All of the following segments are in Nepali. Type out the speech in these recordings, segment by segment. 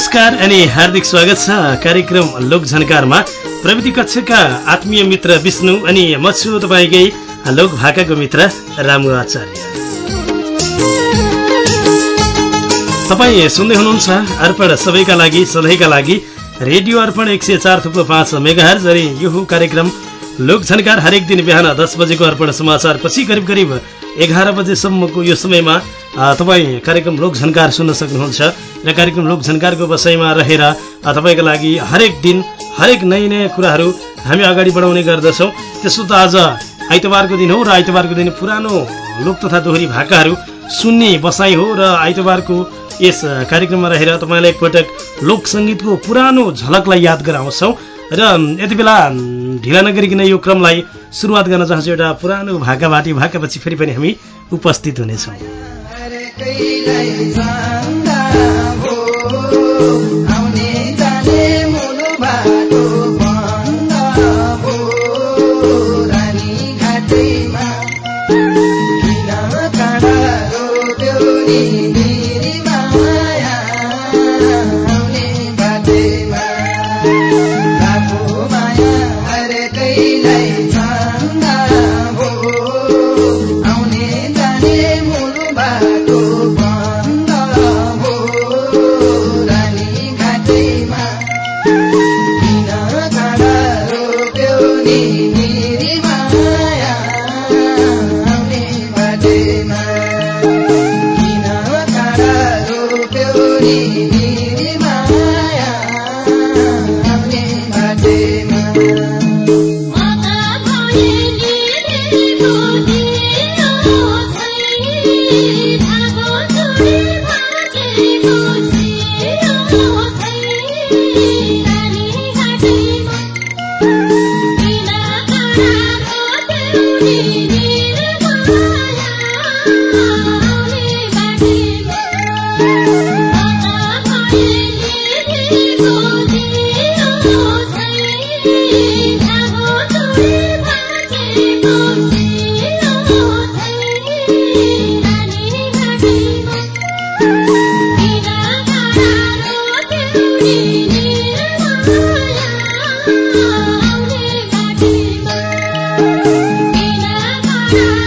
नमस्कार अनि हार्दिक स्वागत छ कार्यक्रम लोक झन्कारमा प्रविधि कक्षका आत्मीय मित्र विष्णु अनि म छु तपाईँकै लोक भाकाको मित्र रामु आचार्य। तपाईँ सुन्दै हुनुहुन्छ अर्पण सबैका लागि सधैँका लागि रेडियो अर्पण एक सय चार थुप्रो पाँच मेगाहर अनि यो कार्यक्रम लोक झन्कार हरेक दिन बिहान दस बजेको अर्पण समाचार पछि करिब करिब एघार बजेसम्मको यो समयमा तपाईँ कार्यक्रम लोक झन्कार सुन्न सक्नुहुन्छ र कार्यक्रम लोक झन्कारको बसाइमा रहेर तपाईँको लागि हरेक दिन हरेक नयाँ नयाँ कुराहरू हामी अगाडि बढाउने गर्दछौँ। त्यसो त आज आइतबारको दिन हो र आइतबारको दिन पुरानो लोक तथा दोहोरी भाकाहरू सुन्ने बसाइ हो र आइतबारको यस कार्यक्रममा रहेर तपाईँलाई एकपटक लोक सङ्गीतको पुरानो झलकलाई याद गराउँछौँ। र यति बेला ढिला नगरिकन यो क्रमलाई सुरुवात गर्न चाहन्छु एउटा पुरानो भाका भाटी भाकापछि फेरि पनि हामी उपस्थित हुनेछौँ। किन काँडा रोप्यो Yeah.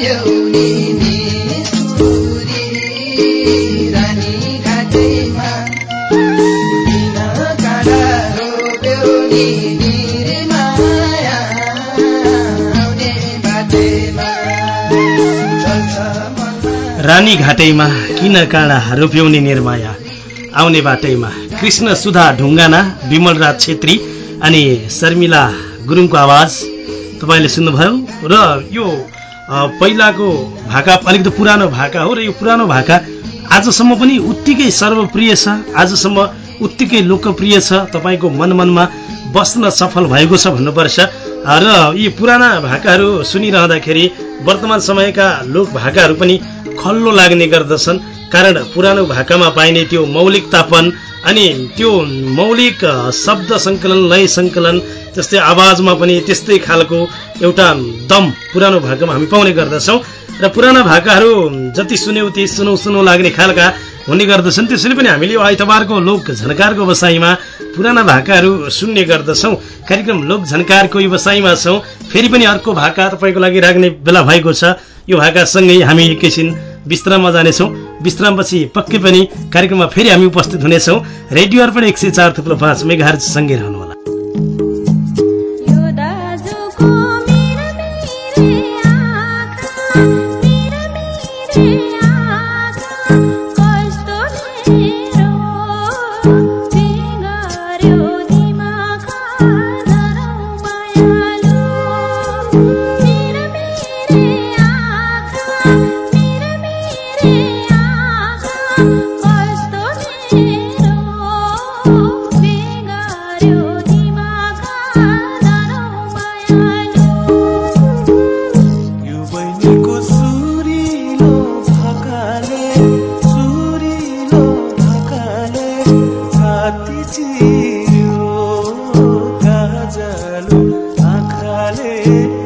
रानी घाटैमा किन काँडा रोप्यौनी निर्माया? आउने बाटैमा कृष्ण सुधा ढुङ्गाना विमलराज छेत्री अनि शर्मिला गुरुङको आवाज। तपाईँले सुन्नुभयो र यो पहिलाको भाका अलिकति पुरानो भाका हो र यो पुरानो भाका आजसम्म पनि उत्तिकै सर्वप्रिय छ। आजसम्म उत्तिकै लोकप्रिय छ। तपाईँको मन मनमा बस्न सफल भएको छ भन्नुपर्छ। र यी पुराना भाकाहरू सुनिरहँदाखेरि वर्तमान समयका लोक भाकाहरू पनि खल्लो लाग्ने गर्दछन्। कारण पुरानो भाकामा पाइने त्यो मौलिकतापन अनि त्यो मौलिक शब्द सङ्कलन लय सङ्कलन त्यस्तै आवाजमा पनि त्यस्तै खालको एउटा दम पुरानो भाकामा हामी पाउने गर्दछौँ। र पुराना भाकाहरू जति सुन्यौ त्यही सुनौ सुनौ लाग्ने खालका हुने गर्दछन्। त्यसैले पनि हामीले यो आइतबारको लोक झन्कारको बसाइमा पुराना भाकाहरू सुन्ने गर्दछौँ। कार्यक्रम लोक झन्कारको व्यवसायमा छौँ। फेरि पनि अर्को भाका तपाईँको लागि राख्ने बेला भएको छ। यो भाकासँगै हामी एकैछिन विश्राममा जानेछौँ। विश्रामपछि पक्कै पनि कार्यक्रममा फेरि हामी उपस्थित हुनेछौँ। रेडियो अर्पण एक सय चार थुप्रो पाँच way.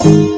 रहनुहोला रेडियो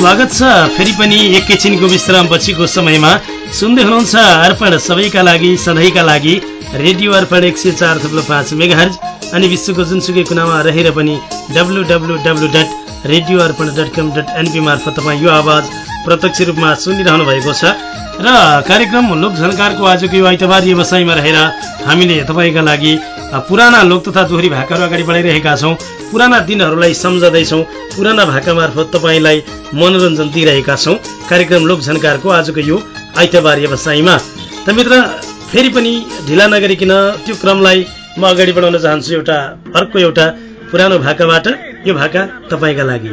स्वागत छ। फेरि पनि एकैछिनको विश्राम पछिको समयमा। सुन्दै हुनुहुन्छ अर्पण सबैका लागि सधैँका लागि रेडियो अर्पण एक सय चार थप्लो पाँच मेगाहर्ज अनि विश्वको जुनसुकै कुनामा रहेर पनि W W W dot radio Arpan dot com dot NP मार्फत तपाईँ यो आवाज प्रत्यक्ष रूपमा सुनिरहनु भएको छ। र कार्यक्रम लोकझनकारको आजको यो आइतबार व्यवसायमा रहेर हामीले तपाईँका लागि पुराना लोक तथा दोहोरी भाकाहरू अगाडि बढाइरहेका छौँ। पुराना दिनहरूलाई सम्झँदैछौँ। पुराना भाका मार्फत तपाईँलाई मनोरञ्जन दिइरहेका छौँ। कार्यक्रम लोकझनकारको आजको यो आइतबार व्यवसायमा। त मित्र फेरि पनि ढिला नगरिकन त्यो क्रमलाई म अगाडि बढाउन चाहन्छु एउटा अर्को एउटा पुरानो भाकाबाट। यो भाका तपाईँका लागि।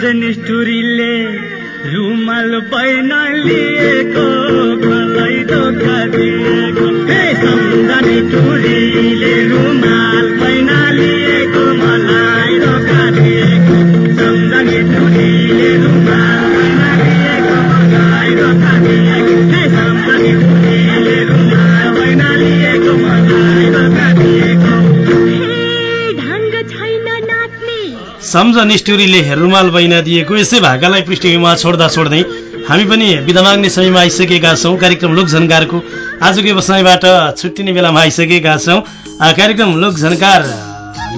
कुञ्जन ले, रुमाल बहिना लिएको सम्झ निष्ठुरीले रुमाल बहिना दिएको यसै भाकालाई पृष्ठभूमिमा छोड्दा छोड्दै हामी पनि बिदा माग्ने समयमा आइसकेका छौँ। कार्यक्रम लोकझन्कारको आजको व्यवसायबाट छुट्टिने बेलामा आइसकेका छौँ। कार्यक्रम लोकझन्कार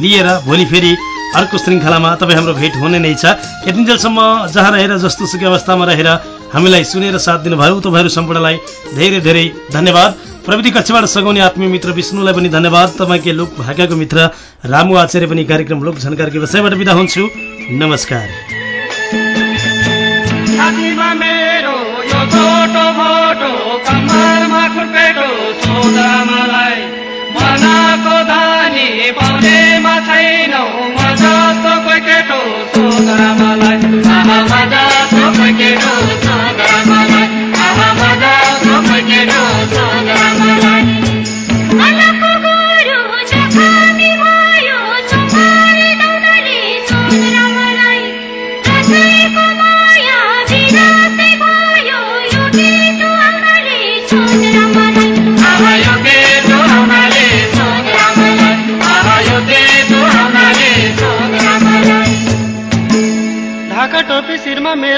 लिएर भोलि फेरि अर्को श्रृङ्खलामा तपाईँ हाम्रो भेट हुने नै छ। यतिन्जेलसम्म जहाँ रहेर जस्तोसुकै अवस्थामा रहेर हामीलाई सुनेर साथ दिनुभयो। तपाईँहरू सम्पूर्णलाई धेरै धेरै धन्यवाद। प्रविधि कक्षबाट सघाउने आत्मीय मित्र विष्णुलाई पनि धन्यवाद। तपाईँकै लोक भाकाको मित्र रामु आचार्य पनि कार्यक्रम लोक झनकारको विषयबाट बिदा हुन्छु। नमस्कार।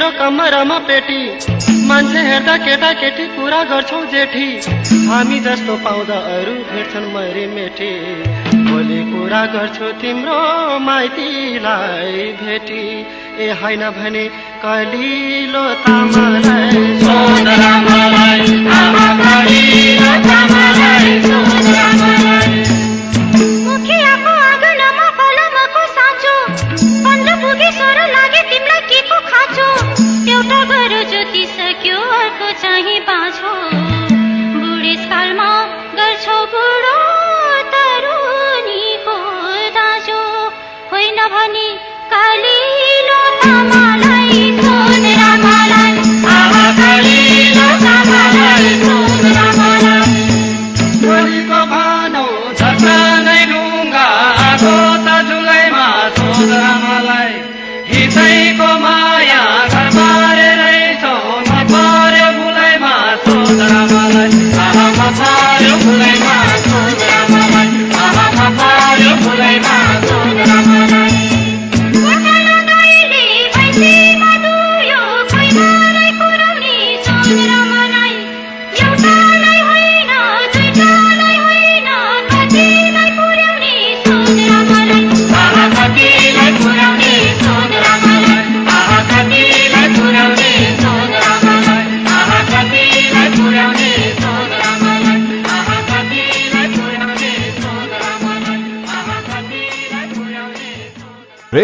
मेरो कम्मरमा पेटी मान्छे हेर्दा केटा केटी कुरा गर्छौ जेठी हामी जस्तो पाउँदा अरू भेट्छन् मरि मेठी भोलि कुरा गर्छु तिम्रो माइतीलाई भेटी ए होइन भने कलिलो तामालाई